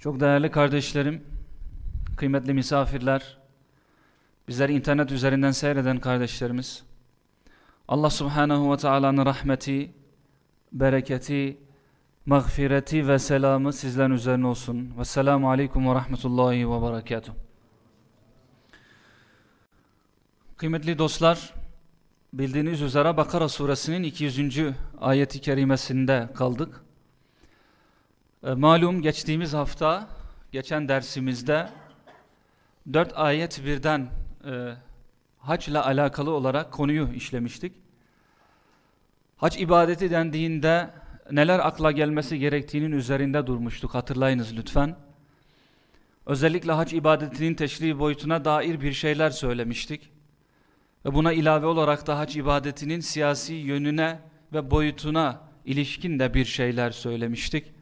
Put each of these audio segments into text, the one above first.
Çok değerli kardeşlerim, kıymetli misafirler, bizleri internet üzerinden seyreden kardeşlerimiz, Allah subhanahu ve teala'nın rahmeti, bereketi, mağfireti ve selamı sizlerin üzerine olsun. Ve selamu aleyküm ve rahmetullahi ve berekatuhu. Kıymetli dostlar, bildiğiniz üzere Bakara suresinin 200. ayeti kerimesinde kaldık. E, malum geçtiğimiz hafta, geçen dersimizde dört ayet birden e, hac ile alakalı olarak konuyu işlemiştik. Hac ibadeti dendiğinde neler akla gelmesi gerektiğinin üzerinde durmuştuk hatırlayınız lütfen. Özellikle hac ibadetinin teşri boyutuna dair bir şeyler söylemiştik. Ve buna ilave olarak da hac ibadetinin siyasi yönüne ve boyutuna ilişkin de bir şeyler söylemiştik.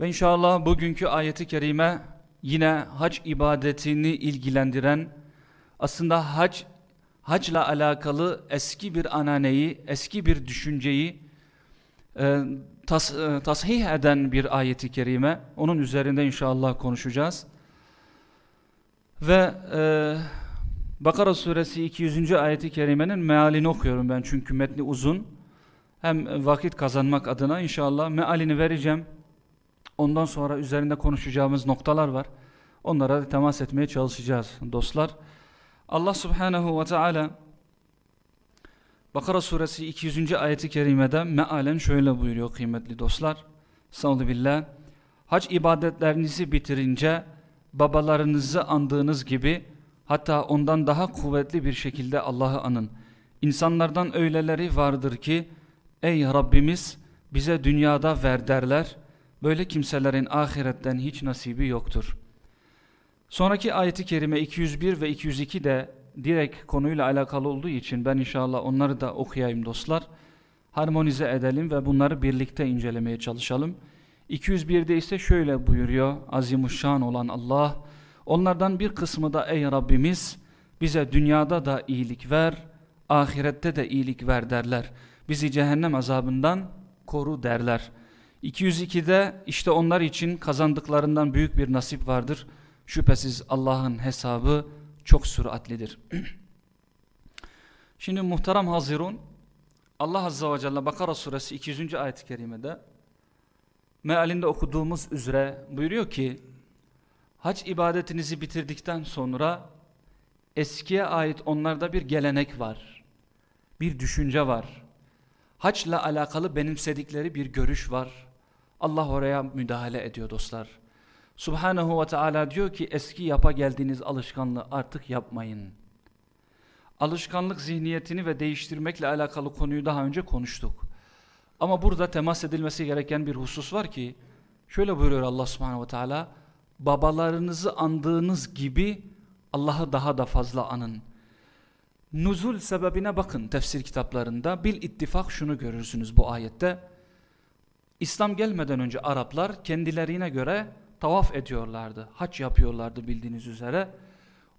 Ve inşallah bugünkü ayeti kerime yine hac ibadetini ilgilendiren aslında hac hacla alakalı eski bir ananeyi, eski bir düşünceyi e, tas, e, tasih eden bir ayeti kerime. Onun üzerinde inşallah konuşacağız. Ve e, Bakara suresi 200. ayeti kerimenin mealini okuyorum ben çünkü metni uzun. Hem vakit kazanmak adına inşallah mealini vereceğim. Ondan sonra üzerinde konuşacağımız noktalar var. Onlara temas etmeye çalışacağız dostlar. Allah subhanehu ve teala Bakara suresi 200. ayeti kerimede mealen şöyle buyuruyor kıymetli dostlar. Sallallahu billah. Hac ibadetlerinizi bitirince babalarınızı andığınız gibi hatta ondan daha kuvvetli bir şekilde Allah'ı anın. İnsanlardan öyleleri vardır ki ey Rabbimiz bize dünyada ver derler Böyle kimselerin ahiretten hiç nasibi yoktur. Sonraki ayeti kerime 201 ve 202 de direkt konuyla alakalı olduğu için ben inşallah onları da okuyayım dostlar. Harmonize edelim ve bunları birlikte incelemeye çalışalım. 201'de ise şöyle buyuruyor azimuşşan olan Allah. Onlardan bir kısmı da ey Rabbimiz bize dünyada da iyilik ver, ahirette de iyilik ver derler. Bizi cehennem azabından koru derler. 202'de işte onlar için kazandıklarından büyük bir nasip vardır. Şüphesiz Allah'ın hesabı çok süratlidir. Şimdi muhterem hazirun Allah Azze ve Celle Bakara suresi 200. ayet-i kerimede mealinde okuduğumuz üzere buyuruyor ki hac ibadetinizi bitirdikten sonra eskiye ait onlarda bir gelenek var. Bir düşünce var. Haçla alakalı benimsedikleri bir görüş var Allah oraya müdahale ediyor dostlar. Subhanahu ve Teala diyor ki eski yapa geldiğiniz alışkanlığı artık yapmayın. Alışkanlık zihniyetini ve değiştirmekle alakalı konuyu daha önce konuştuk. Ama burada temas edilmesi gereken bir husus var ki şöyle buyuruyor Allah Subhanahu ve Teala babalarınızı andığınız gibi Allah'ı daha da fazla anın. Nuzul sebebine bakın tefsir kitaplarında bil ittifak şunu görürsünüz bu ayette. İslam gelmeden önce Araplar kendilerine göre tavaf ediyorlardı. Hac yapıyorlardı bildiğiniz üzere.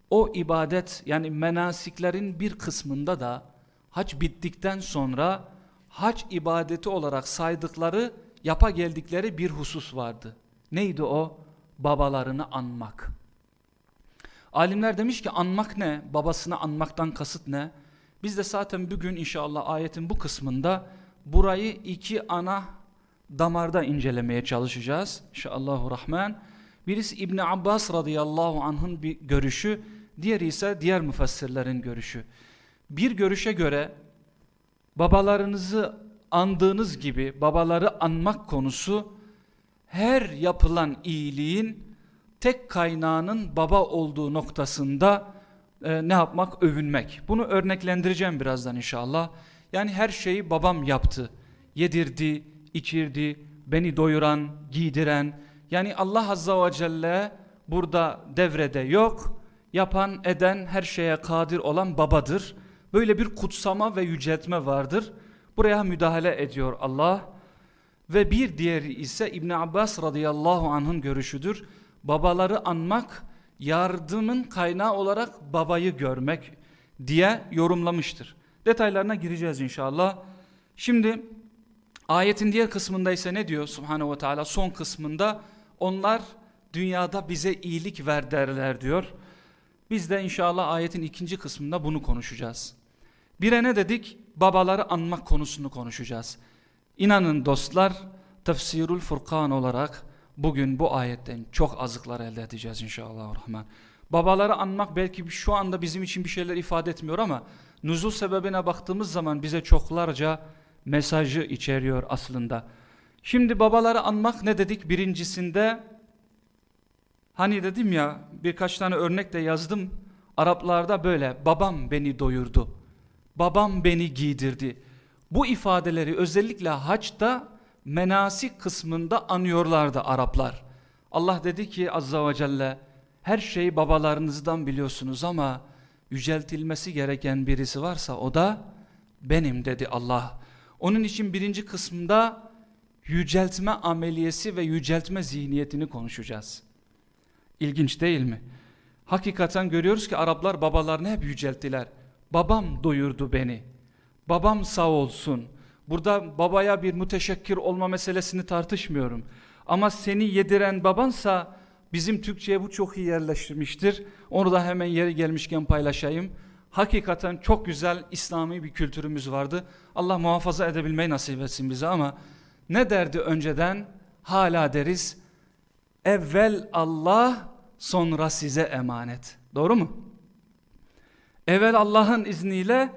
O ibadet yani menasiklerin bir kısmında da hac bittikten sonra hac ibadeti olarak saydıkları yapa geldikleri bir husus vardı. Neydi o? Babalarını anmak. Alimler demiş ki anmak ne? Babasını anmaktan kasıt ne? Biz de zaten bugün inşallah ayetin bu kısmında burayı iki ana damarda incelemeye çalışacağız. İnşallahü Rahman. Birisi İbni Abbas radıyallahu anh'ın bir görüşü, diğeri ise diğer müfessirlerin görüşü. Bir görüşe göre babalarınızı andığınız gibi babaları anmak konusu her yapılan iyiliğin tek kaynağının baba olduğu noktasında e, ne yapmak? Övünmek. Bunu örneklendireceğim birazdan inşallah. Yani her şeyi babam yaptı. Yedirdi, içirdi, beni doyuran, giydiren. Yani Allah Azza ve Celle burada devrede yok. Yapan, eden, her şeye kadir olan babadır. Böyle bir kutsama ve yüceltme vardır. Buraya müdahale ediyor Allah. Ve bir diğeri ise İbn Abbas radıyallahu anh'ın görüşüdür. Babaları anmak yardımın kaynağı olarak babayı görmek diye yorumlamıştır. Detaylarına gireceğiz inşallah. Şimdi ayetin diğer kısmında ise ne diyor Subhanahu ve Teala son kısmında onlar dünyada bize iyilik ver derler diyor. Biz de inşallah ayetin ikinci kısmında bunu konuşacağız. Bire ne dedik? Babaları anmak konusunu konuşacağız. İnanın dostlar tefsirul furkan olarak bugün bu ayetten çok azıklar elde edeceğiz inşallah. Rahman. Babaları anmak belki şu anda bizim için bir şeyler ifade etmiyor ama nuzul sebebine baktığımız zaman bize çoklarca mesajı içeriyor aslında. Şimdi babaları anmak ne dedik? Birincisinde hani dedim ya birkaç tane örnek de yazdım. Araplarda böyle babam beni doyurdu. Babam beni giydirdi. Bu ifadeleri özellikle haçta menasik kısmında anıyorlardı Araplar. Allah dedi ki azza ve celle her şeyi babalarınızdan biliyorsunuz ama yüceltilmesi gereken birisi varsa o da benim dedi Allah. Onun için birinci kısımda yüceltme ameliyesi ve yüceltme zihniyetini konuşacağız. İlginç değil mi? Hakikaten görüyoruz ki Araplar babalarını hep yücelttiler. Babam doyurdu beni. Babam sağ olsun. Burada babaya bir müteşekkir olma meselesini tartışmıyorum. Ama seni yediren babansa bizim Türkçe'ye bu çok iyi yerleştirmiştir. Onu da hemen yeri gelmişken paylaşayım. Hakikaten çok güzel İslami bir kültürümüz vardı. Allah muhafaza edebilmeyi nasip etsin bize ama ne derdi önceden? Hala deriz. Evvel Allah sonra size emanet. Doğru mu? Evvel Allah'ın izniyle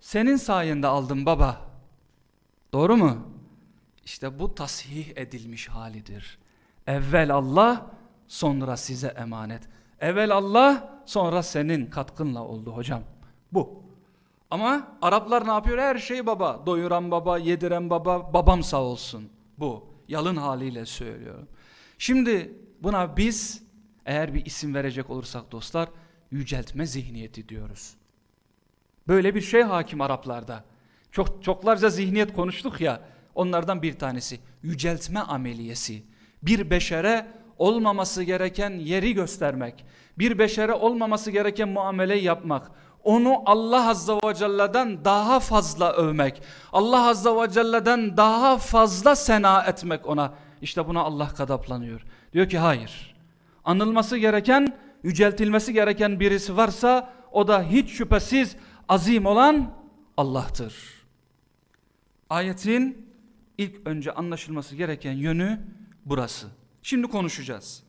senin sayende aldım baba. Doğru mu? İşte bu tasih edilmiş halidir. Evvel Allah sonra size emanet. Evvel Allah sonra senin katkınla oldu hocam. Bu. Ama Araplar ne yapıyor? Her şey baba. Doyuran baba, yediren baba, babam sağ olsun. Bu. Yalın haliyle söylüyorum. Şimdi buna biz eğer bir isim verecek olursak dostlar yüceltme zihniyeti diyoruz. Böyle bir şey hakim Araplarda. Çok çoklarca zihniyet konuştuk ya. Onlardan bir tanesi yüceltme ameliyesi. Bir beşere olmaması gereken yeri göstermek. Bir beşere olmaması gereken muameleyi yapmak. Onu Allah Azza ve Celle'den daha fazla övmek. Allah Azza ve Celle'den daha fazla sena etmek ona. İşte buna Allah kadaplanıyor. Diyor ki hayır. Anılması gereken, yüceltilmesi gereken birisi varsa o da hiç şüphesiz azim olan Allah'tır. Ayetin ilk önce anlaşılması gereken yönü burası. Şimdi konuşacağız.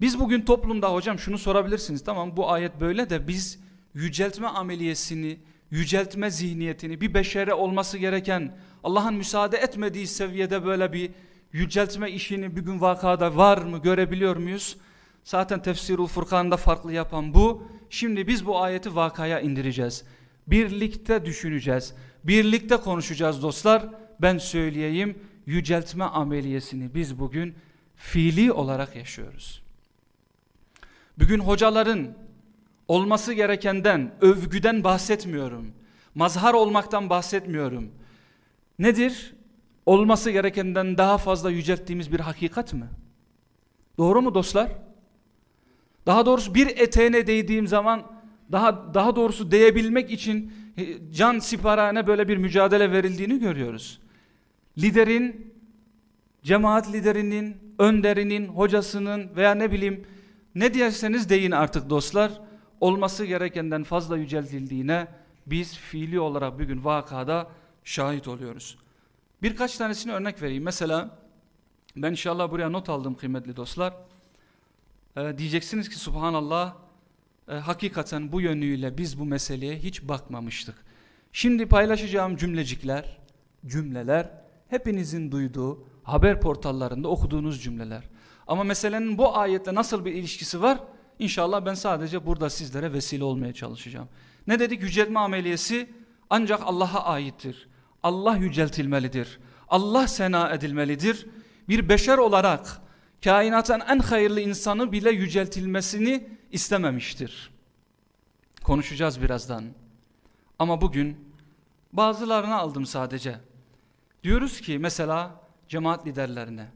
Biz bugün toplumda hocam şunu sorabilirsiniz. Tamam bu ayet böyle de biz yüceltme ameliyesini, yüceltme zihniyetini bir beşere olması gereken Allah'ın müsaade etmediği seviyede böyle bir yüceltme işini bir gün vakada var mı görebiliyor muyuz? Zaten tefsirul Furkan'da farklı yapan bu. Şimdi biz bu ayeti vakaya indireceğiz. Birlikte düşüneceğiz. Birlikte konuşacağız dostlar. Ben söyleyeyim yüceltme ameliyesini biz bugün fiili olarak yaşıyoruz. Bugün hocaların olması gerekenden, övgüden bahsetmiyorum. Mazhar olmaktan bahsetmiyorum. Nedir? Olması gerekenden daha fazla yücelttiğimiz bir hakikat mi? Doğru mu dostlar? Daha doğrusu bir eteğine değdiğim zaman daha daha doğrusu değebilmek için e, can siparane böyle bir mücadele verildiğini görüyoruz. Liderin, cemaat liderinin, önderinin, hocasının veya ne bileyim ne diyerseniz deyin artık dostlar olması gerekenden fazla yüceltildiğine biz fiili olarak bugün vakada şahit oluyoruz. Birkaç tanesini örnek vereyim. Mesela ben inşallah buraya not aldım kıymetli dostlar. Ee, diyeceksiniz ki subhanallah e, hakikaten bu yönüyle biz bu meseleye hiç bakmamıştık. Şimdi paylaşacağım cümlecikler, cümleler hepinizin duyduğu haber portallarında okuduğunuz cümleler. Ama meselenin bu ayetle nasıl bir ilişkisi var? İnşallah ben sadece burada sizlere vesile olmaya çalışacağım. Ne dedik? Yüceltme ameliyesi ancak Allah'a aittir. Allah yüceltilmelidir. Allah sena edilmelidir. Bir beşer olarak kainatın en hayırlı insanı bile yüceltilmesini istememiştir. Konuşacağız birazdan. Ama bugün bazılarını aldım sadece. Diyoruz ki mesela cemaat liderlerine,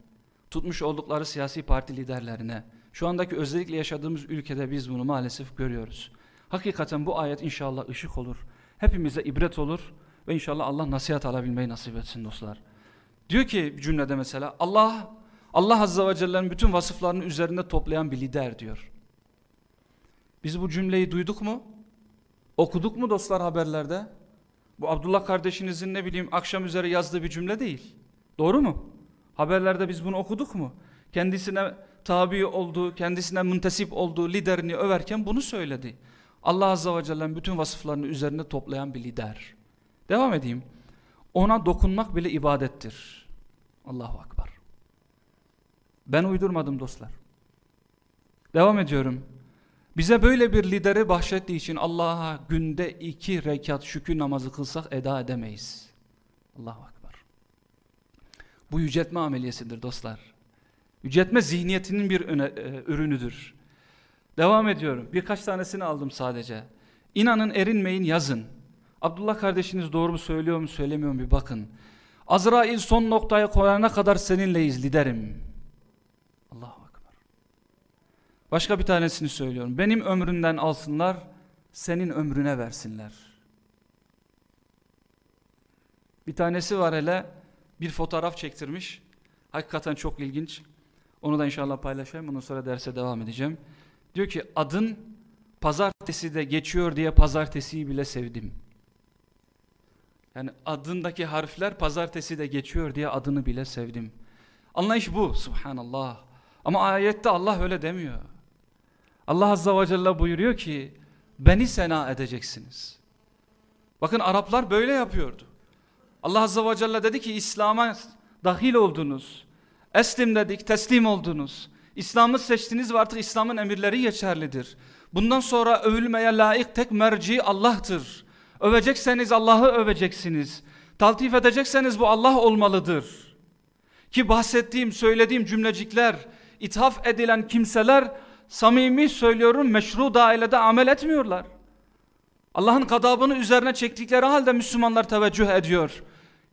tutmuş oldukları siyasi parti liderlerine, şu andaki özellikle yaşadığımız ülkede biz bunu maalesef görüyoruz. Hakikaten bu ayet inşallah ışık olur. Hepimize ibret olur ve inşallah Allah nasihat alabilmeyi nasip etsin dostlar. Diyor ki cümlede mesela Allah Allah Azze ve Celle'nin bütün vasıflarını üzerinde toplayan bir lider diyor. Biz bu cümleyi duyduk mu? Okuduk mu dostlar haberlerde? Bu Abdullah kardeşinizin ne bileyim akşam üzere yazdığı bir cümle değil. Doğru mu? Haberlerde biz bunu okuduk mu? Kendisine tabi olduğu, kendisine müntesip olduğu liderini överken bunu söyledi. Allah Azze ve Celle'nin bütün vasıflarını üzerine toplayan bir lider. Devam edeyim. Ona dokunmak bile ibadettir. Allahu Akbar. Ben uydurmadım dostlar. Devam ediyorum. Bize böyle bir lideri bahşettiği için Allah'a günde iki rekat şükür namazı kılsak eda edemeyiz. Allahu Akbar. Bu yüceltme ameliyesidir dostlar. Yüceltme zihniyetinin bir öne, e, ürünüdür. Devam ediyorum. Birkaç tanesini aldım sadece. İnanın erinmeyin yazın. Abdullah kardeşiniz doğru mu söylüyor mu söylemiyor mu bir bakın. Azrail son noktaya koyana kadar seninleyiz liderim. Allahu Akbar. Başka bir tanesini söylüyorum. Benim ömrümden alsınlar, senin ömrüne versinler. Bir tanesi var hele bir fotoğraf çektirmiş. Hakikaten çok ilginç. Onu da inşallah paylaşayım. Ondan sonra derse devam edeceğim. Diyor ki adın pazartesi de geçiyor diye pazartesiyi bile sevdim. Yani adındaki harfler pazartesi de geçiyor diye adını bile sevdim. Anlayış bu subhanallah. Ama ayette Allah öyle demiyor. Allah azza ve celle buyuruyor ki beni sena edeceksiniz. Bakın Araplar böyle yapıyordu. Allah azza ve celle dedi ki İslam'a dahil oldunuz. Eslim dedik teslim oldunuz. İslam'ı seçtiniz ve artık İslam'ın emirleri geçerlidir. Bundan sonra övülmeye layık tek merci Allah'tır. Övecekseniz Allah'ı öveceksiniz. Taltif edecekseniz bu Allah olmalıdır. Ki bahsettiğim, söylediğim cümlecikler, ithaf edilen kimseler samimi söylüyorum meşru dairede amel etmiyorlar. Allah'ın kadabını üzerine çektikleri halde Müslümanlar teveccüh ediyor.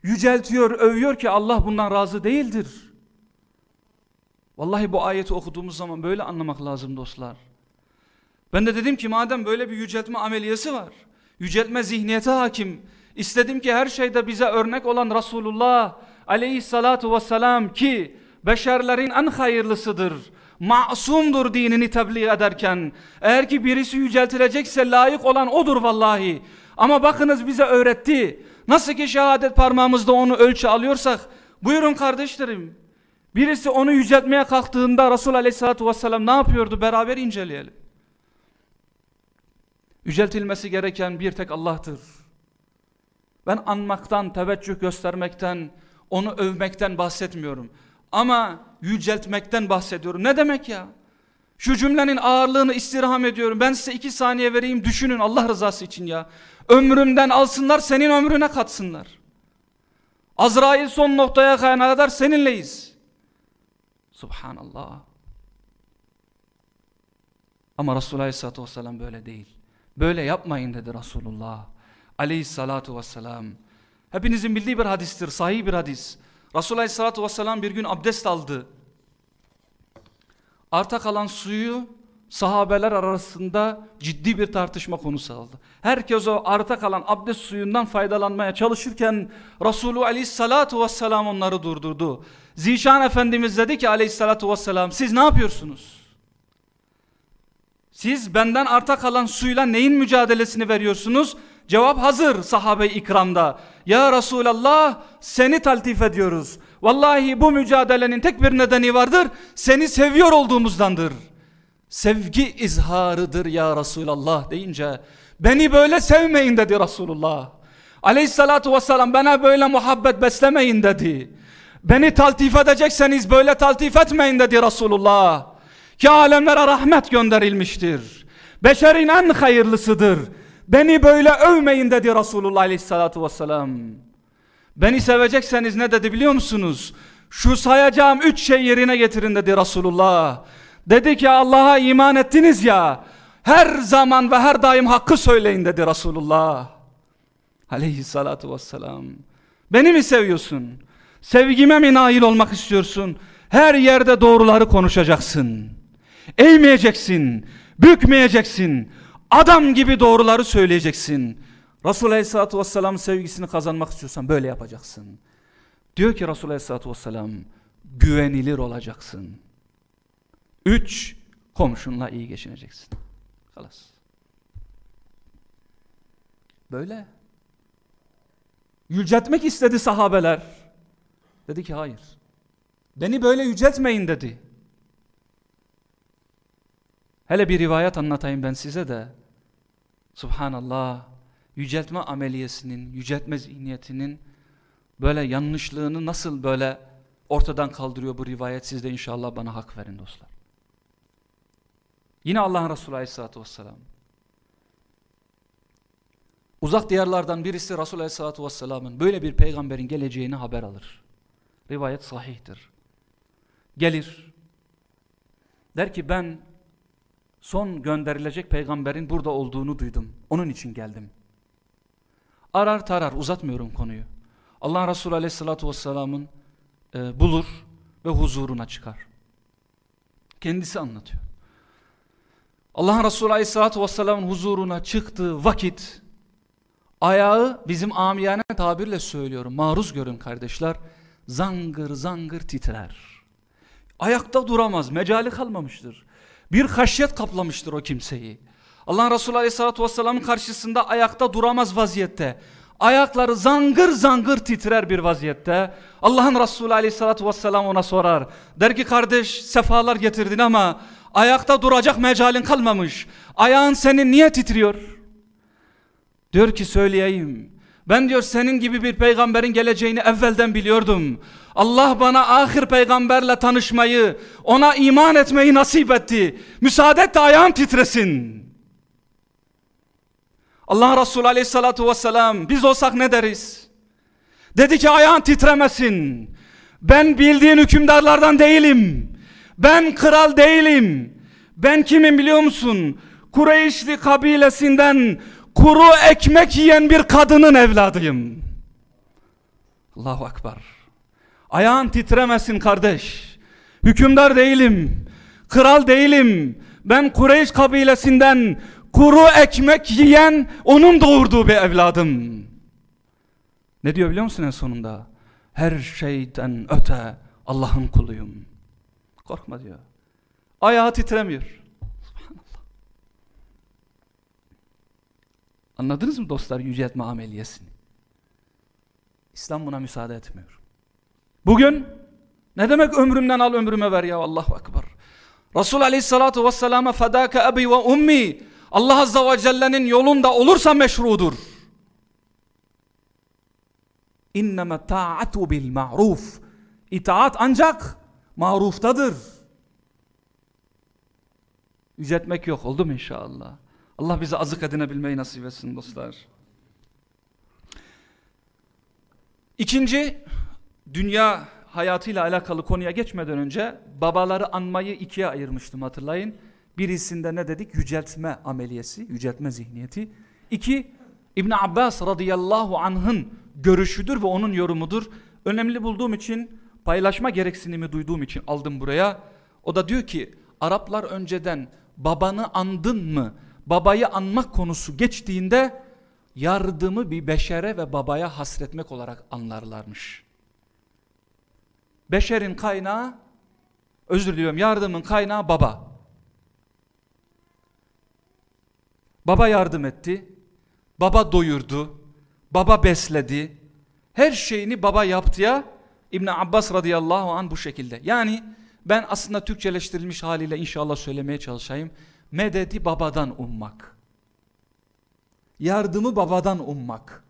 Yüceltiyor, övüyor ki Allah bundan razı değildir. Vallahi bu ayeti okuduğumuz zaman böyle anlamak lazım dostlar. Ben de dedim ki madem böyle bir yüceltme ameliyesi var. Yüceltme zihniyete hakim. İstedim ki her şeyde bize örnek olan Resulullah aleyhissalatu vesselam ki beşerlerin en hayırlısıdır. Masumdur dinini tebliğ ederken. Eğer ki birisi yüceltilecekse layık olan odur vallahi. Ama bakınız bize öğretti. Nasıl ki şehadet parmağımızda onu ölçü alıyorsak. Buyurun kardeşlerim. Birisi onu yüceltmeye kalktığında Resul aleyhissalatu vesselam ne yapıyordu beraber inceleyelim. Yüceltilmesi gereken bir tek Allah'tır. Ben anmaktan, teveccüh göstermekten, onu övmekten bahsetmiyorum. Ama yüceltmekten bahsediyorum. Ne demek ya? Şu cümlenin ağırlığını istirham ediyorum. Ben size iki saniye vereyim düşünün Allah rızası için ya. Ömrümden alsınlar senin ömrüne katsınlar. Azrail son noktaya kayana kadar seninleyiz. Subhanallah. Ama Resulullah Aleyhisselatü Vesselam böyle değil. Böyle yapmayın dedi Resulullah aleyhissalatu vesselam. Hepinizin bildiği bir hadistir, sahih bir hadis. Resulullah aleyhissalatu vesselam bir gün abdest aldı. Arta kalan suyu sahabeler arasında ciddi bir tartışma konusu aldı. Herkes o arta kalan abdest suyundan faydalanmaya çalışırken Resulü aleyhissalatu vesselam onları durdurdu. Zişan Efendimiz dedi ki aleyhissalatu vesselam siz ne yapıyorsunuz? Siz benden arta kalan suyla neyin mücadelesini veriyorsunuz? Cevap hazır sahabe-i ikramda. Ya Resulallah seni taltif ediyoruz. Vallahi bu mücadelenin tek bir nedeni vardır. Seni seviyor olduğumuzdandır. Sevgi izharıdır ya Resulallah deyince beni böyle sevmeyin dedi Resulullah. Aleyhissalatu vesselam bana böyle muhabbet beslemeyin dedi. Beni taltif edecekseniz böyle taltif etmeyin dedi Resulullah ki alemlere rahmet gönderilmiştir. Beşerin en hayırlısıdır. Beni böyle övmeyin dedi Resulullah aleyhissalatu vesselam. Beni sevecekseniz ne dedi biliyor musunuz? Şu sayacağım üç şey yerine getirin dedi Resulullah. Dedi ki Allah'a iman ettiniz ya. Her zaman ve her daim hakkı söyleyin dedi Resulullah. Aleyhissalatu vesselam. Beni mi seviyorsun? Sevgime mi nail olmak istiyorsun? Her yerde doğruları konuşacaksın. Eğmeyeceksin, bükmeyeceksin. Adam gibi doğruları söyleyeceksin. Resulullah Aleyhisselatü Vesselam sevgisini kazanmak istiyorsan böyle yapacaksın. Diyor ki Resulullah Aleyhisselatü Vesselam güvenilir olacaksın. Üç, komşunla iyi geçineceksin. Halas. Böyle. Yüceltmek istedi sahabeler. Dedi ki hayır. Beni böyle yüceltmeyin dedi. Hele bir rivayet anlatayım ben size de. Subhanallah. Yüceltme ameliyesinin, yüceltme zihniyetinin böyle yanlışlığını nasıl böyle ortadan kaldırıyor bu rivayet. Siz de inşallah bana hak verin dostlar. Yine Allah'ın Resulü Aleyhisselatü Vesselam. Uzak diyarlardan birisi Resulü Aleyhisselatü Vesselam'ın böyle bir peygamberin geleceğini haber alır. Rivayet sahihtir. Gelir. Der ki ben son gönderilecek peygamberin burada olduğunu duydum. Onun için geldim. Arar tarar uzatmıyorum konuyu. Allah Resulü Aleyhisselatü Vesselam'ın e, bulur ve huzuruna çıkar. Kendisi anlatıyor. Allah Resulü Aleyhisselatü Vesselam'ın huzuruna çıktığı vakit ayağı bizim amiyane tabirle söylüyorum maruz görün kardeşler zangır zangır titrer. Ayakta duramaz mecali kalmamıştır. Bir haşyet kaplamıştır o kimseyi. Allah Resulü Aleyhisselatü Vesselam'ın karşısında ayakta duramaz vaziyette. Ayakları zangır zangır titrer bir vaziyette. Allah'ın Resulü Aleyhisselatü Vesselam ona sorar. Der ki kardeş sefalar getirdin ama ayakta duracak mecalin kalmamış. Ayağın senin niye titriyor? Diyor ki söyleyeyim. Ben diyor senin gibi bir peygamberin geleceğini evvelden biliyordum. Allah bana ahir peygamberle tanışmayı, ona iman etmeyi nasip etti. Müsaade et de ayağım titresin. Allah Resulü aleyhissalatu vesselam biz olsak ne deriz? Dedi ki ayağın titremesin. Ben bildiğin hükümdarlardan değilim. Ben kral değilim. Ben kimim biliyor musun? Kureyşli kabilesinden kuru ekmek yiyen bir kadının evladıyım. Allahu Akbar. Ayağın titremesin kardeş. Hükümdar değilim. Kral değilim. Ben Kureyş kabilesinden kuru ekmek yiyen onun doğurduğu bir evladım. Ne diyor biliyor musun en sonunda? Her şeyden öte Allah'ın kuluyum. Korkma diyor. Ayağı titremiyor. Subhanallah. Anladınız mı dostlar yüceltme ameliyesini? İslam buna müsaade etmiyor. Bugün ne demek ömrümden al ömrüme ver ya Allahu Ekber. Resul aleyhissalatu vesselama fedâke ebi ve ummi Allah azza ve celle'nin yolunda olursa meşrudur. İnneme ta'atu bil ma'ruf. İtaat ancak maruftadır. Yüceltmek yok oldu mu inşallah? Allah bize azık edinebilmeyi nasip etsin dostlar. İkinci dünya hayatıyla alakalı konuya geçmeden önce babaları anmayı ikiye ayırmıştım hatırlayın. Birisinde ne dedik? Yüceltme ameliyesi, yüceltme zihniyeti. İki, İbn Abbas radıyallahu anh'ın görüşüdür ve onun yorumudur. Önemli bulduğum için, paylaşma gereksinimi duyduğum için aldım buraya. O da diyor ki, Araplar önceden babanı andın mı, babayı anmak konusu geçtiğinde yardımı bir beşere ve babaya hasretmek olarak anlarlarmış. Beşerin kaynağı, özür diliyorum yardımın kaynağı baba. Baba yardım etti. Baba doyurdu. Baba besledi. Her şeyini baba yaptı ya. İbn Abbas radıyallahu an bu şekilde. Yani ben aslında Türkçeleştirilmiş haliyle inşallah söylemeye çalışayım. Medeti babadan ummak. Yardımı babadan ummak.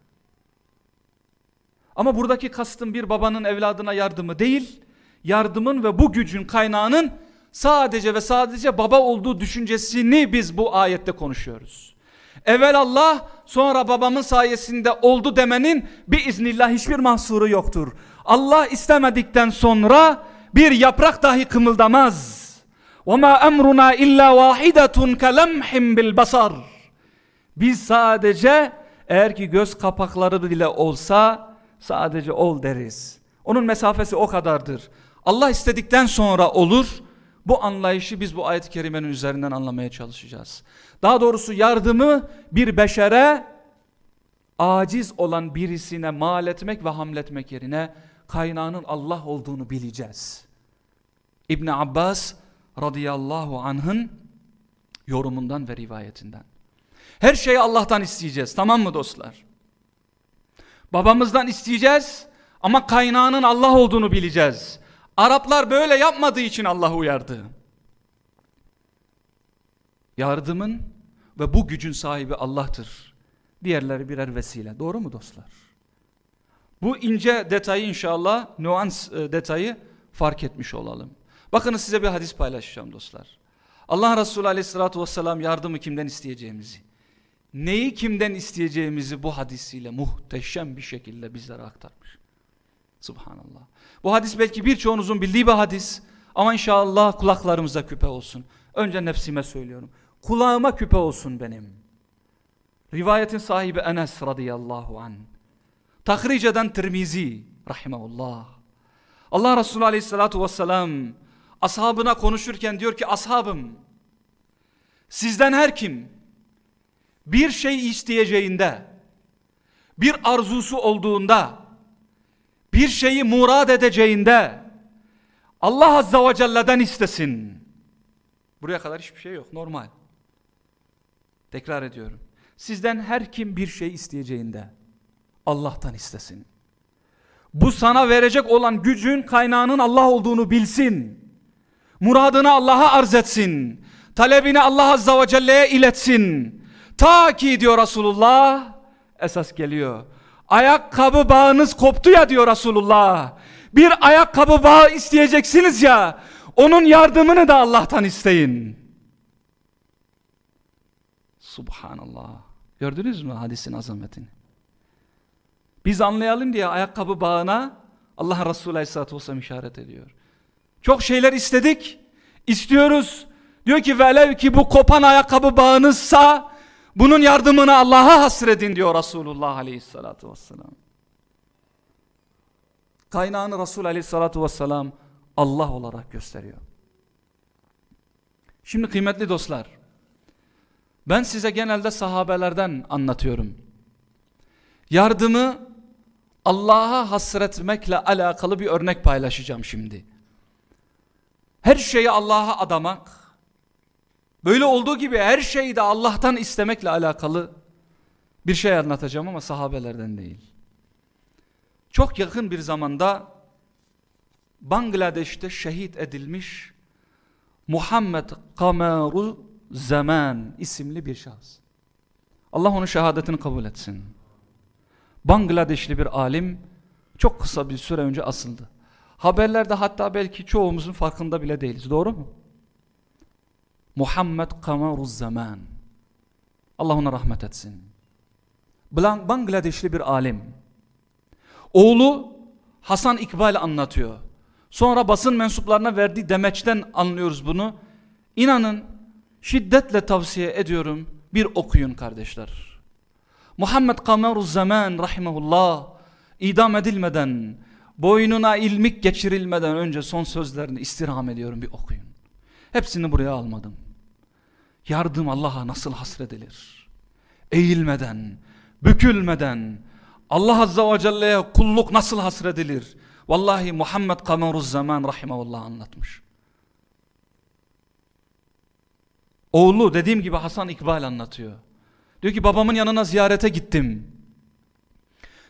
Ama buradaki kastım bir babanın evladına yardımı değil, yardımın ve bu gücün kaynağının sadece ve sadece baba olduğu düşüncesini biz bu ayette konuşuyoruz. Evvel Allah sonra babamın sayesinde oldu demenin bir iznillah hiçbir mahsuru yoktur. Allah istemedikten sonra bir yaprak dahi kımıldamaz. وَمَا أَمْرُنَا اِلَّا وَاحِدَةٌ كَلَمْحٍ بِالْبَصَرِ Biz sadece eğer ki göz kapakları bile olsa sadece ol deriz. Onun mesafesi o kadardır. Allah istedikten sonra olur. Bu anlayışı biz bu ayet-i kerimenin üzerinden anlamaya çalışacağız. Daha doğrusu yardımı bir beşere aciz olan birisine mal etmek ve hamletmek yerine kaynağının Allah olduğunu bileceğiz. İbn Abbas radıyallahu anh'ın yorumundan ve rivayetinden. Her şeyi Allah'tan isteyeceğiz tamam mı dostlar? Babamızdan isteyeceğiz ama kaynağının Allah olduğunu bileceğiz. Araplar böyle yapmadığı için Allah uyardı. Yardımın ve bu gücün sahibi Allah'tır. Diğerleri birer vesile. Doğru mu dostlar? Bu ince detayı inşallah, nüans e, detayı fark etmiş olalım. Bakın size bir hadis paylaşacağım dostlar. Allah Resulü aleyhissalatü vesselam yardımı kimden isteyeceğimizi, neyi kimden isteyeceğimizi bu hadisiyle muhteşem bir şekilde bizlere aktarmış. Subhanallah. Bu hadis belki birçoğunuzun bildiği bir hadis ama inşallah kulaklarımıza küpe olsun. Önce nefsime söylüyorum. Kulağıma küpe olsun benim. Rivayetin sahibi Enes radıyallahu an. Tahric eden Tirmizi rahimahullah. Allah Resulü aleyhissalatu vesselam ashabına konuşurken diyor ki ashabım sizden her kim bir şey isteyeceğinde bir arzusu olduğunda bir şeyi murad edeceğinde Allah Azza ve Celle'den istesin. Buraya kadar hiçbir şey yok normal. Tekrar ediyorum. Sizden her kim bir şey isteyeceğinde Allah'tan istesin. Bu sana verecek olan gücün kaynağının Allah olduğunu bilsin. Muradını Allah'a arz etsin. Talebini Allah Azza ve Celle'ye iletsin. Ta ki diyor Resulullah esas geliyor. Ayakkabı bağınız koptu ya diyor Resulullah. Bir ayakkabı bağı isteyeceksiniz ya. Onun yardımını da Allah'tan isteyin. Subhanallah. Gördünüz mü hadisin azametini? Biz anlayalım diye ayakkabı bağına Allah Resulü Aleyhisselatü Vesselam işaret ediyor. Çok şeyler istedik, istiyoruz. Diyor ki velev ki bu kopan ayakkabı bağınızsa bunun yardımını Allah'a hasredin diyor Resulullah Aleyhisselatü Vesselam. Kaynağını Resul Aleyhisselatü Vesselam Allah olarak gösteriyor. Şimdi kıymetli dostlar, ben size genelde sahabelerden anlatıyorum. Yardımı Allah'a hasretmekle alakalı bir örnek paylaşacağım şimdi. Her şeyi Allah'a adamak, böyle olduğu gibi her şeyi de Allah'tan istemekle alakalı bir şey anlatacağım ama sahabelerden değil. Çok yakın bir zamanda Bangladeş'te şehit edilmiş Muhammed Kameru Zaman isimli bir şahıs. Allah onun şehadetini kabul etsin. Bangladeşli bir alim çok kısa bir süre önce asıldı. Haberlerde hatta belki çoğumuzun farkında bile değiliz. Doğru mu? Muhammed Kamaruz Zaman. Allah ona rahmet etsin. Bangladeşli bir alim. Oğlu Hasan İkbal anlatıyor. Sonra basın mensuplarına verdiği demeçten anlıyoruz bunu. İnanın şiddetle tavsiye ediyorum bir okuyun kardeşler. Muhammed Kameruz Zaman rahimahullah idam edilmeden boynuna ilmik geçirilmeden önce son sözlerini istirham ediyorum bir okuyun. Hepsini buraya almadım. Yardım Allah'a nasıl hasredilir? Eğilmeden, bükülmeden Allah Azza ve Celle'ye kulluk nasıl hasredilir? Vallahi Muhammed Kameruz Zaman rahimahullah anlatmış. Oğlu dediğim gibi Hasan İkbal anlatıyor. Diyor ki babamın yanına ziyarete gittim.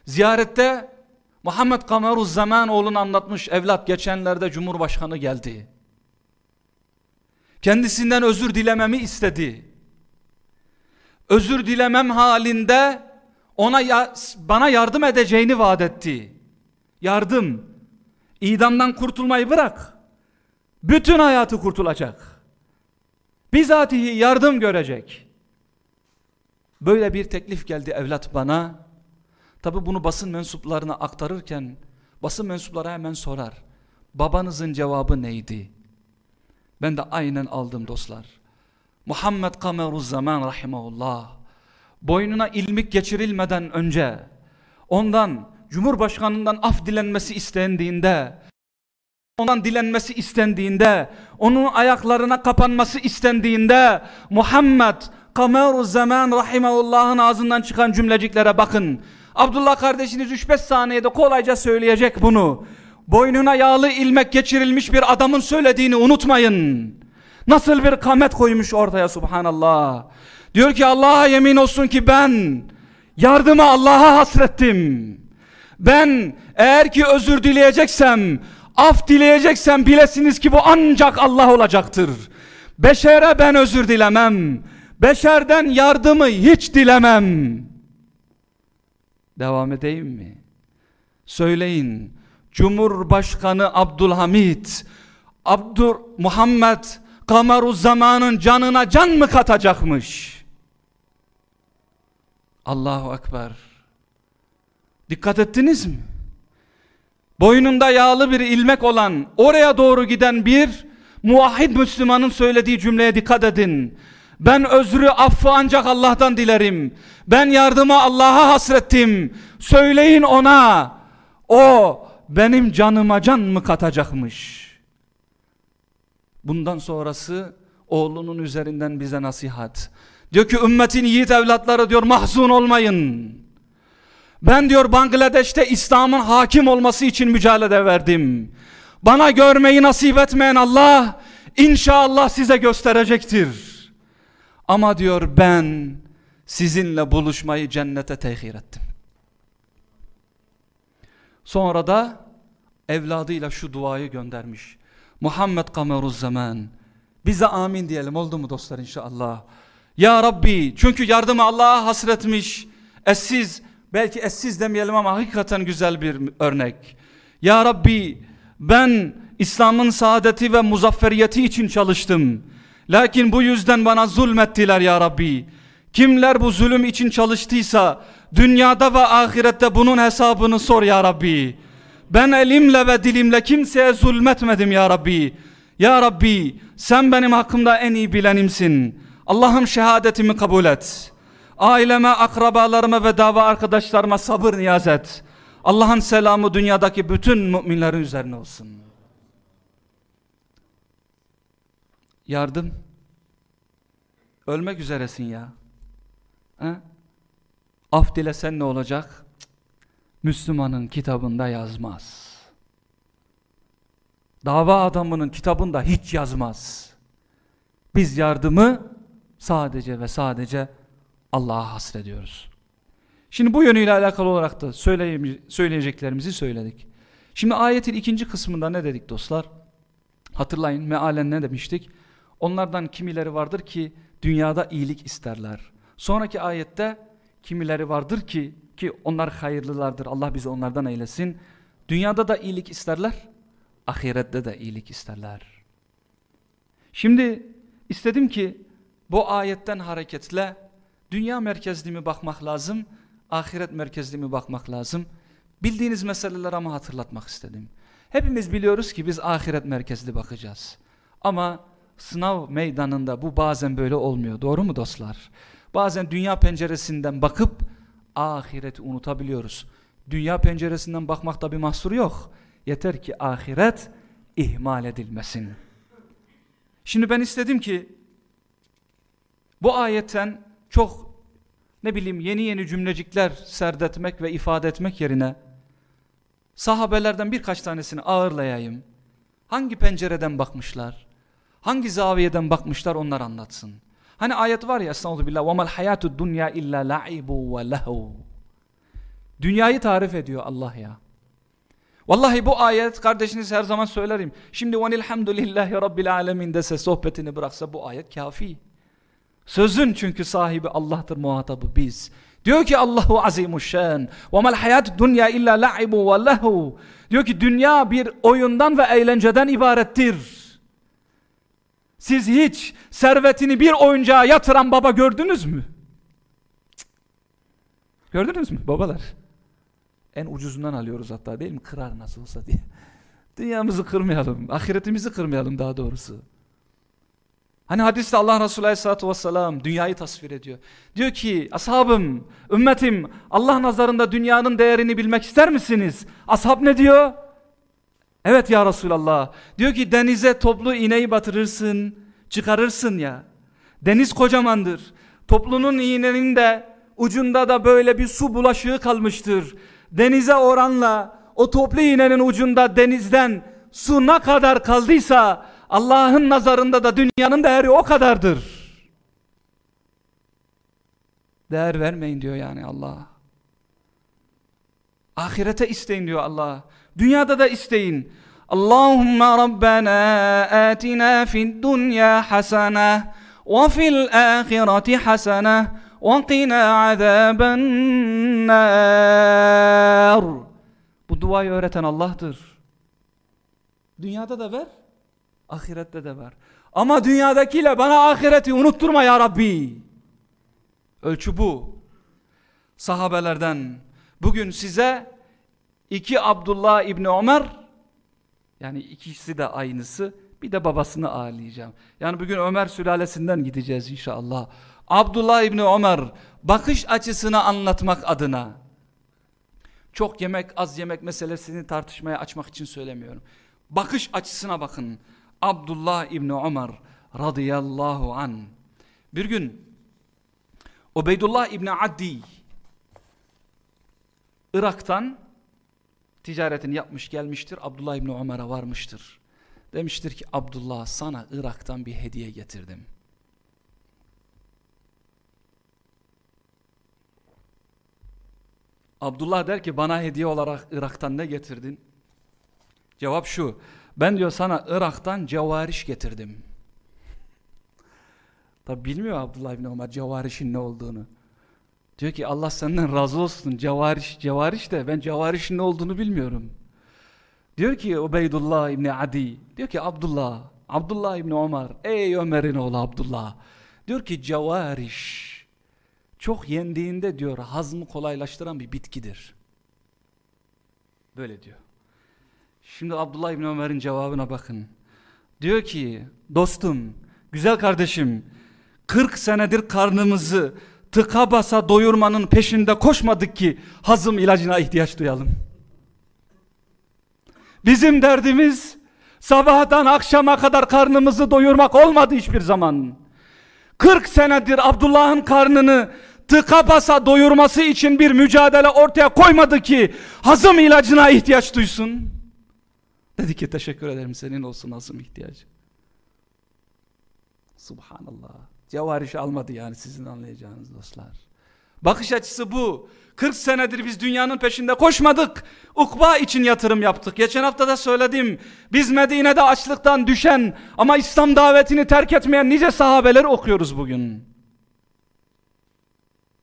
Ziyarette Muhammed Kameruz Zaman oğlunu anlatmış. Evlat geçenlerde Cumhurbaşkanı geldi. Kendisinden özür dilememi istedi. Özür dilemem halinde ona ya, bana yardım edeceğini vaat etti. Yardım. İdamdan kurtulmayı bırak. Bütün hayatı kurtulacak. Bizatihi yardım görecek. Böyle bir teklif geldi evlat bana. Tabi bunu basın mensuplarına aktarırken basın mensupları hemen sorar. Babanızın cevabı neydi? Ben de aynen aldım dostlar. Muhammed Kameruz Zaman rahimahullah boynuna ilmik geçirilmeden önce ondan Cumhurbaşkanından af dilenmesi istendiğinde ondan dilenmesi istendiğinde onun ayaklarına kapanması istendiğinde Muhammed Kameruz Zaman rahimahullah'ın ağzından çıkan cümleciklere bakın. Abdullah kardeşiniz 3-5 saniyede kolayca söyleyecek bunu. Boynuna yağlı ilmek geçirilmiş bir adamın söylediğini unutmayın. Nasıl bir kamet koymuş ortaya subhanallah. Diyor ki Allah'a yemin olsun ki ben yardımı Allah'a hasrettim. Ben eğer ki özür dileyeceksem, af dileyeceksem bilesiniz ki bu ancak Allah olacaktır. Beşere ben özür dilemem. Beşerden yardımı hiç dilemem. Devam edeyim mi? Söyleyin. Cumhurbaşkanı Abdülhamit, Abdur Muhammed Kameruzzaman'ın canına can mı katacakmış? Allahu Ekber. Dikkat ettiniz mi? Boynunda yağlı bir ilmek olan, oraya doğru giden bir muahhid Müslümanın söylediği cümleye dikkat edin. Ben özrü affı ancak Allah'tan dilerim. Ben yardımı Allah'a hasrettim. Söyleyin ona. O benim canıma can mı katacakmış? Bundan sonrası oğlunun üzerinden bize nasihat. Diyor ki ümmetin yiğit evlatları diyor mahzun olmayın. Ben diyor Bangladeş'te İslam'ın hakim olması için mücadele verdim. Bana görmeyi nasip etmeyen Allah inşallah size gösterecektir. Ama diyor ben sizinle buluşmayı cennete tehir ettim. Sonra da evladıyla şu duayı göndermiş. Muhammed kameruz zaman. Bize amin diyelim oldu mu dostlar inşallah. Ya Rabbi çünkü yardımı Allah'a hasretmiş. Eşsiz belki eşsiz demeyelim ama hakikaten güzel bir örnek. Ya Rabbi ben İslam'ın saadeti ve muzafferiyeti için çalıştım. Lakin bu yüzden bana zulmettiler ya Rabbi. Kimler bu zulüm için çalıştıysa dünyada ve ahirette bunun hesabını sor ya Rabbi. Ben elimle ve dilimle kimseye zulmetmedim ya Rabbi. Ya Rabbi sen benim hakkımda en iyi bilenimsin. Allah'ım şehadetimi kabul et. Aileme, akrabalarıma ve dava arkadaşlarıma sabır niyaz et. Allah'ın selamı dünyadaki bütün müminlerin üzerine olsun. Yardım. Ölmek üzeresin ya. He? Af dilesen ne olacak? Müslümanın kitabında yazmaz. Dava adamının kitabında hiç yazmaz. Biz yardımı sadece ve sadece Allah'a hasrediyoruz. Şimdi bu yönüyle alakalı olarak da söyleyeceklerimizi söyledik. Şimdi ayetin ikinci kısmında ne dedik dostlar? Hatırlayın mealen ne demiştik? Onlardan kimileri vardır ki dünyada iyilik isterler. Sonraki ayette kimileri vardır ki ki onlar hayırlılardır. Allah bizi onlardan eylesin. Dünyada da iyilik isterler. Ahirette de iyilik isterler. Şimdi istedim ki bu ayetten hareketle dünya merkezli mi bakmak lazım, ahiret merkezli mi bakmak lazım? Bildiğiniz meseleler ama hatırlatmak istedim. Hepimiz biliyoruz ki biz ahiret merkezli bakacağız. Ama sınav meydanında bu bazen böyle olmuyor. Doğru mu dostlar? Bazen dünya penceresinden bakıp ahireti unutabiliyoruz. Dünya penceresinden bakmakta bir mahsur yok. Yeter ki ahiret ihmal edilmesin. Şimdi ben istedim ki bu ayetten çok ne bileyim yeni yeni cümlecikler serdetmek ve ifade etmek yerine sahabelerden birkaç tanesini ağırlayayım. Hangi pencereden bakmışlar? Hangi zaviyeden bakmışlar onlar anlatsın. Hani ayet var ya mel hayatud dunya illa la'ibu ve lehu. Dünyayı tarif ediyor Allah ya. Vallahi bu ayet kardeşiniz her zaman söylerim. Şimdi velhamdülillahi rabbil alemin dese sohbetini bıraksa bu ayet kafi. Sözün çünkü sahibi Allah'tır muhatabı biz. Diyor ki Allahu azimuşşan ve mel hayat dunya illa la'ibu ve lehu. Diyor ki dünya bir oyundan ve eğlenceden ibarettir. Siz hiç servetini bir oyuncağa yatıran baba gördünüz mü? Gördünüz mü babalar? En ucuzundan alıyoruz hatta değil mi? Kırar nasıl olsa diye. Dünyamızı kırmayalım, ahiretimizi kırmayalım daha doğrusu. Hani hadiste Allah Resulü Aleyhisselatü Vesselam dünyayı tasvir ediyor. Diyor ki ashabım, ümmetim Allah nazarında dünyanın değerini bilmek ister misiniz? Ashab ne diyor? Evet ya Resulallah. Diyor ki denize toplu iğneyi batırırsın, çıkarırsın ya. Deniz kocamandır. Toplunun iğnenin de ucunda da böyle bir su bulaşığı kalmıştır. Denize oranla o toplu iğnenin ucunda denizden su ne kadar kaldıysa Allah'ın nazarında da dünyanın değeri o kadardır. Değer vermeyin diyor yani Allah. Ahirete isteyin diyor Allah. Dünyada da isteyin. Allahümme Rabbena atina fid dunya hasene ve fil ahireti hasene ve qina azaben nar. Bu duayı öğreten Allah'tır. Dünyada da ver, ahirette de ver. Ama dünyadakiyle bana ahireti unutturma ya Rabbi. Ölçü bu. Sahabelerden bugün size iki Abdullah İbni Ömer yani ikisi de aynısı bir de babasını ağırlayacağım. Yani bugün Ömer sülalesinden gideceğiz inşallah. Abdullah İbni Ömer bakış açısını anlatmak adına çok yemek az yemek meselesini tartışmaya açmak için söylemiyorum. Bakış açısına bakın. Abdullah İbni Ömer radıyallahu an. Bir gün Ubeydullah İbni Addi Irak'tan ticaretini yapmış gelmiştir. Abdullah İbni Ömer'e varmıştır. Demiştir ki Abdullah sana Irak'tan bir hediye getirdim. Abdullah der ki bana hediye olarak Irak'tan ne getirdin? Cevap şu. Ben diyor sana Irak'tan cevariş getirdim. Tabi bilmiyor Abdullah bin Ömer cevarişin ne olduğunu. Diyor ki Allah senden razı olsun cevariş, cevariş de ben cevarişin ne olduğunu bilmiyorum. Diyor ki Ubeydullah İbni Adi, diyor ki Abdullah, Abdullah İbni Ömer, ey Ömer'in oğlu Abdullah. Diyor ki cevariş, çok yendiğinde diyor hazmı kolaylaştıran bir bitkidir. Böyle diyor. Şimdi Abdullah İbni Ömer'in cevabına bakın. Diyor ki dostum, güzel kardeşim 40 senedir karnımızı tıka basa doyurmanın peşinde koşmadık ki hazım ilacına ihtiyaç duyalım. Bizim derdimiz sabahtan akşama kadar karnımızı doyurmak olmadı hiçbir zaman. 40 senedir Abdullah'ın karnını tıka basa doyurması için bir mücadele ortaya koymadı ki hazım ilacına ihtiyaç duysun. Dedi ki teşekkür ederim senin olsun hazım ihtiyacı. Subhanallah. Cevarişi almadı yani sizin anlayacağınız dostlar. Bakış açısı bu. 40 senedir biz dünyanın peşinde koşmadık. Ukba için yatırım yaptık. Geçen hafta da söyledim. Biz Medine'de açlıktan düşen ama İslam davetini terk etmeyen nice sahabeleri okuyoruz bugün.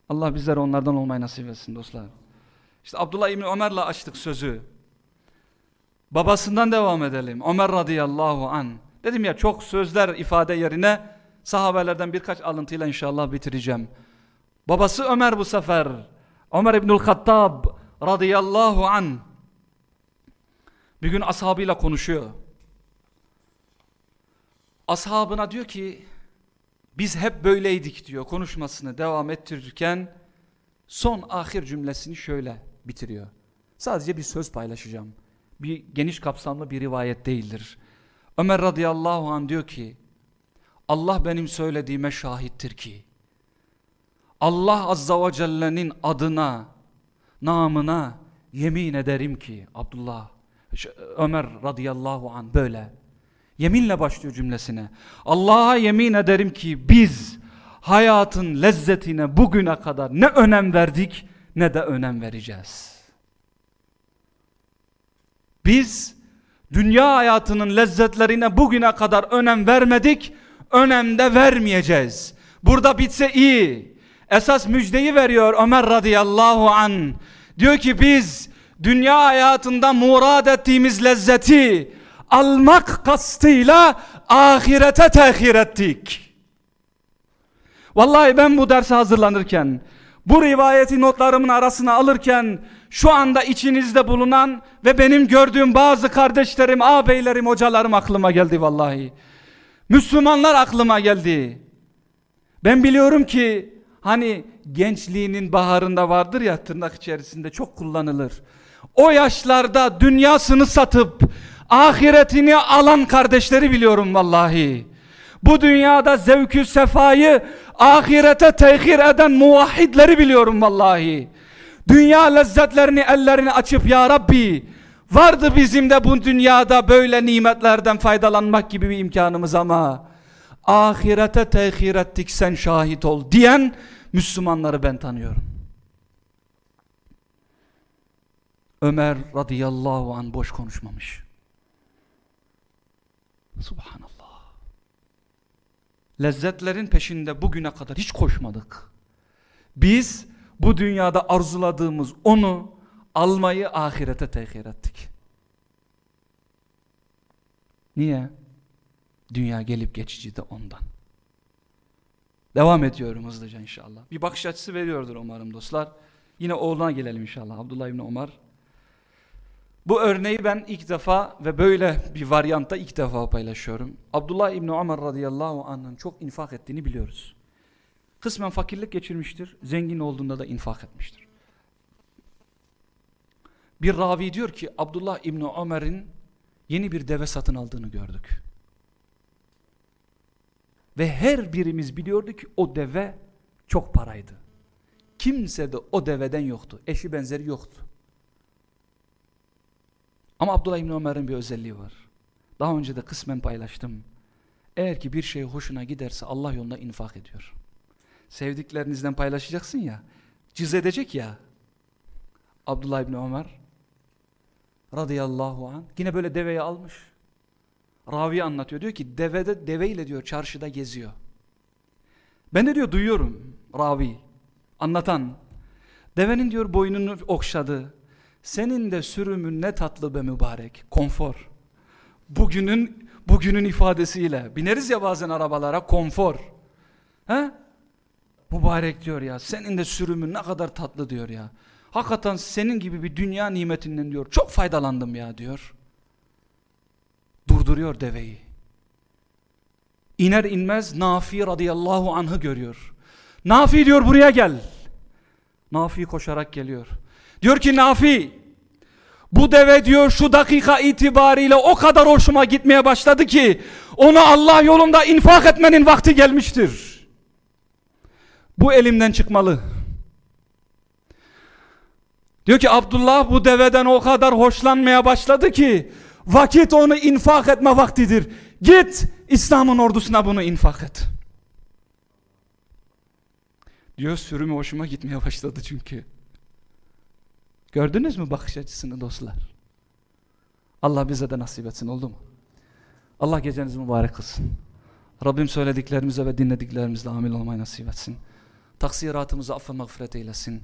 Allah bizlere onlardan olmayı nasip etsin dostlar. İşte Abdullah İbni Ömer'le açtık sözü. Babasından devam edelim. Ömer radıyallahu an. Dedim ya çok sözler ifade yerine sahabelerden birkaç alıntıyla inşallah bitireceğim. Babası Ömer bu sefer. Ömer İbnül Hattab radıyallahu an. Bir gün ashabıyla konuşuyor. Ashabına diyor ki biz hep böyleydik diyor konuşmasını devam ettirirken son ahir cümlesini şöyle bitiriyor. Sadece bir söz paylaşacağım. Bir geniş kapsamlı bir rivayet değildir. Ömer radıyallahu an diyor ki Allah benim söylediğime şahittir ki Allah azza ve celle'nin adına namına yemin ederim ki Abdullah Ömer radıyallahu an böyle Yeminle başlıyor cümlesine. Allah'a yemin ederim ki biz hayatın lezzetine bugüne kadar ne önem verdik ne de önem vereceğiz. Biz dünya hayatının lezzetlerine bugüne kadar önem vermedik, önem de vermeyeceğiz. Burada bitse iyi. Esas müjdeyi veriyor Ömer radıyallahu an. Diyor ki biz dünya hayatında murad ettiğimiz lezzeti almak kastıyla ahirete tehir ettik. Vallahi ben bu derse hazırlanırken bu rivayeti notlarımın arasına alırken şu anda içinizde bulunan ve benim gördüğüm bazı kardeşlerim, ağabeylerim, hocalarım aklıma geldi vallahi. Müslümanlar aklıma geldi. Ben biliyorum ki hani gençliğinin baharında vardır ya tırnak içerisinde çok kullanılır. O yaşlarda dünyasını satıp ahiretini alan kardeşleri biliyorum vallahi. Bu dünyada zevkü sefayı ahirete tehir eden muvahhidleri biliyorum vallahi. Dünya lezzetlerini ellerini açıp ya Rabbi vardı bizim de bu dünyada böyle nimetlerden faydalanmak gibi bir imkanımız ama ahirete tehir ettik sen şahit ol diyen Müslümanları ben tanıyorum. Ömer radıyallahu an boş konuşmamış. Subhanallah. Lezzetlerin peşinde bugüne kadar hiç koşmadık. Biz bu dünyada arzuladığımız onu almayı ahirete tehir ettik. Niye? Dünya gelip geçici de ondan. Devam ediyorum hızlıca inşallah. Bir bakış açısı veriyordur umarım dostlar. Yine oğluna gelelim inşallah. Abdullah İbni Ömer. Bu örneği ben ilk defa ve böyle bir varyantta ilk defa paylaşıyorum. Abdullah İbni Ömer radıyallahu anh'ın çok infak ettiğini biliyoruz. Kısmen fakirlik geçirmiştir. Zengin olduğunda da infak etmiştir. Bir ravi diyor ki Abdullah İbni Ömer'in yeni bir deve satın aldığını gördük. Ve her birimiz biliyordu ki o deve çok paraydı. Kimse de o deveden yoktu. Eşi benzeri yoktu. Ama Abdullah İbni Ömer'in bir özelliği var. Daha önce de kısmen paylaştım. Eğer ki bir şey hoşuna giderse Allah yolunda infak ediyor. Sevdiklerinizden paylaşacaksın ya, cız edecek ya. Abdullah İbni Ömer radıyallahu an yine böyle deveyi almış. Ravi anlatıyor diyor ki devede deveyle diyor çarşıda geziyor. Ben de diyor duyuyorum ravi anlatan. Devenin diyor boynunu okşadı. Senin de sürümün ne tatlı be mübarek. Konfor. Bugünün bugünün ifadesiyle bineriz ya bazen arabalara konfor. He? Mübarek diyor ya. Senin de sürümün ne kadar tatlı diyor ya. Hakikaten senin gibi bir dünya nimetinden diyor. Çok faydalandım ya diyor. Durduruyor deveyi. İner inmez Nafi radıyallahu anh'ı görüyor. Nafi diyor buraya gel. Nafi koşarak geliyor. Diyor ki Nafi bu deve diyor şu dakika itibariyle o kadar hoşuma gitmeye başladı ki onu Allah yolunda infak etmenin vakti gelmiştir. Bu elimden çıkmalı. Diyor ki Abdullah bu deveden o kadar hoşlanmaya başladı ki vakit onu infak etme vaktidir. Git İslam'ın ordusuna bunu infak et. Diyor sürümü hoşuma gitmeye başladı çünkü. Gördünüz mü bakış açısını dostlar? Allah bize de nasip etsin oldu mu? Allah gecenizi mübarek kılsın. Rabbim söylediklerimize ve dinlediklerimizle amil olmayı nasip etsin. Taksiratımızı affı mağfiret eylesin.